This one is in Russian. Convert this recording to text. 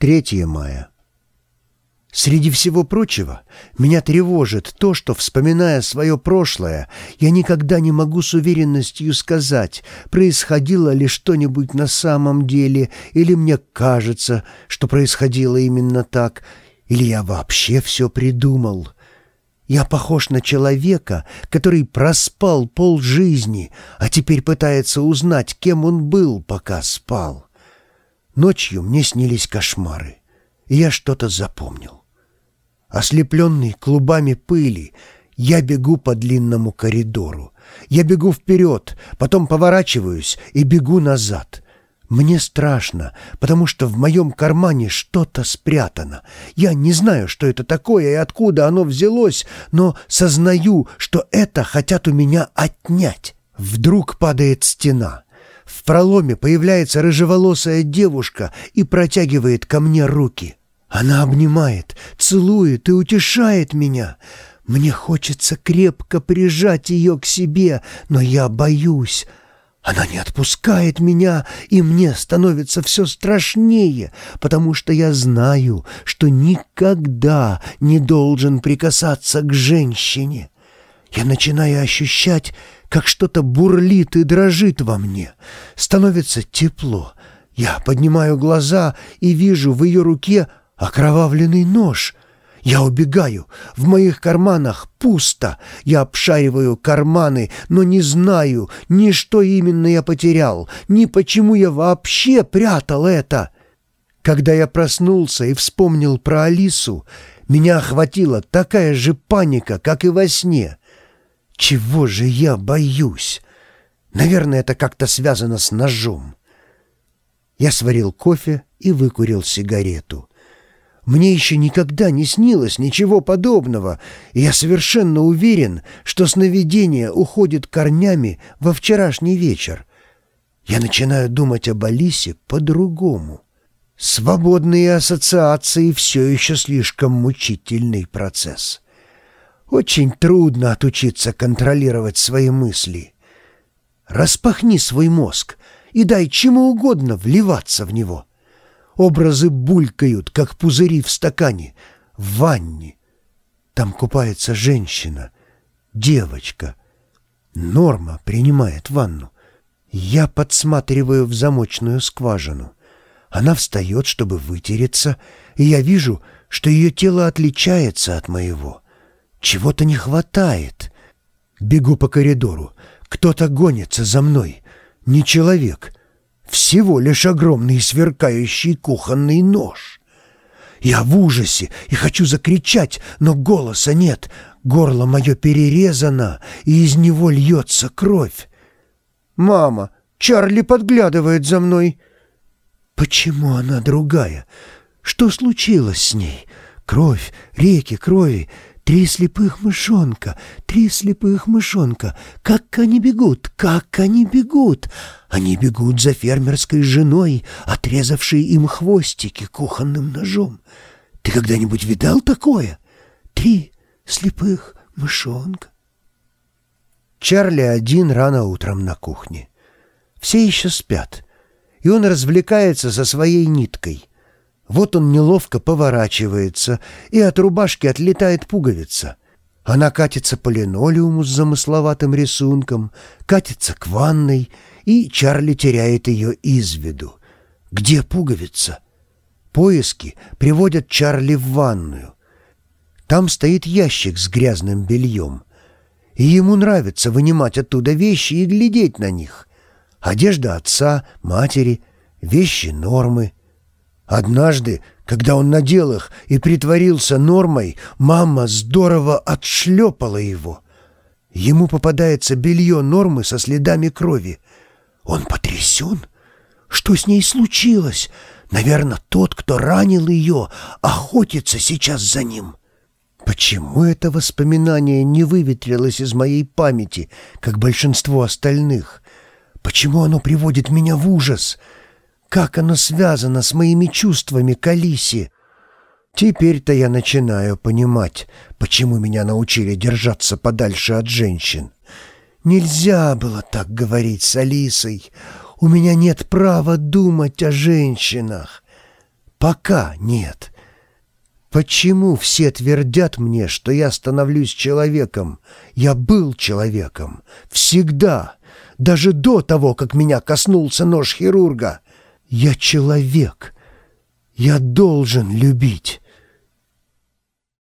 3 мая. Среди всего прочего, меня тревожит то, что, вспоминая свое прошлое, я никогда не могу с уверенностью сказать, происходило ли что-нибудь на самом деле, или мне кажется, что происходило именно так, или я вообще все придумал. Я похож на человека, который проспал полжизни, а теперь пытается узнать, кем он был, пока спал. Ночью мне снились кошмары, и я что-то запомнил. Ослепленный клубами пыли, я бегу по длинному коридору. Я бегу вперед, потом поворачиваюсь и бегу назад. Мне страшно, потому что в моем кармане что-то спрятано. Я не знаю, что это такое и откуда оно взялось, но сознаю, что это хотят у меня отнять. Вдруг падает стена — в проломе появляется рыжеволосая девушка и протягивает ко мне руки. Она обнимает, целует и утешает меня. Мне хочется крепко прижать ее к себе, но я боюсь. Она не отпускает меня, и мне становится все страшнее, потому что я знаю, что никогда не должен прикасаться к женщине. Я начинаю ощущать, как что-то бурлит и дрожит во мне. Становится тепло. Я поднимаю глаза и вижу в ее руке окровавленный нож. Я убегаю. В моих карманах пусто. Я обшариваю карманы, но не знаю, ни что именно я потерял, ни почему я вообще прятал это. Когда я проснулся и вспомнил про Алису, меня охватила такая же паника, как и во сне. Чего же я боюсь? Наверное, это как-то связано с ножом. Я сварил кофе и выкурил сигарету. Мне еще никогда не снилось ничего подобного, и я совершенно уверен, что сновидение уходит корнями во вчерашний вечер. Я начинаю думать об Алисе по-другому. Свободные ассоциации все еще слишком мучительный процесс. Очень трудно отучиться контролировать свои мысли. Распахни свой мозг и дай чему угодно вливаться в него. Образы булькают, как пузыри в стакане, в ванне. Там купается женщина, девочка. Норма принимает ванну. Я подсматриваю в замочную скважину. Она встает, чтобы вытереться, и я вижу, что ее тело отличается от моего — чего-то не хватает. Бегу по коридору. Кто-то гонится за мной. Не человек. Всего лишь огромный сверкающий кухонный нож. Я в ужасе и хочу закричать, но голоса нет. Горло мое перерезано, и из него льется кровь. «Мама, Чарли подглядывает за мной». «Почему она другая? Что случилось с ней? Кровь, реки крови. Три слепых мышонка, три слепых мышонка. Как они бегут, как они бегут! Они бегут за фермерской женой, отрезавшей им хвостики кухонным ножом. Ты когда-нибудь видал такое? Три слепых мышонка. Чарли один рано утром на кухне. Все еще спят, и он развлекается со своей ниткой. Вот он неловко поворачивается, и от рубашки отлетает пуговица. Она катится по линолеуму с замысловатым рисунком, катится к ванной, и Чарли теряет ее из виду. Где пуговица? Поиски приводят Чарли в ванную. Там стоит ящик с грязным бельем. И ему нравится вынимать оттуда вещи и глядеть на них. Одежда отца, матери, вещи нормы — Однажды, когда он надел их и притворился нормой, мама здорово отшлепала его. Ему попадается белье нормы со следами крови. Он потрясен. Что с ней случилось? Наверное, тот, кто ранил ее, охотится сейчас за ним. Почему это воспоминание не выветрилось из моей памяти, как большинство остальных? Почему оно приводит меня в ужас?» Как оно связано с моими чувствами к Алисе? Теперь-то я начинаю понимать, почему меня научили держаться подальше от женщин. Нельзя было так говорить с Алисой. У меня нет права думать о женщинах. Пока нет. Почему все твердят мне, что я становлюсь человеком? Я был человеком. Всегда. Даже до того, как меня коснулся нож хирурга. Я человек. Я должен любить.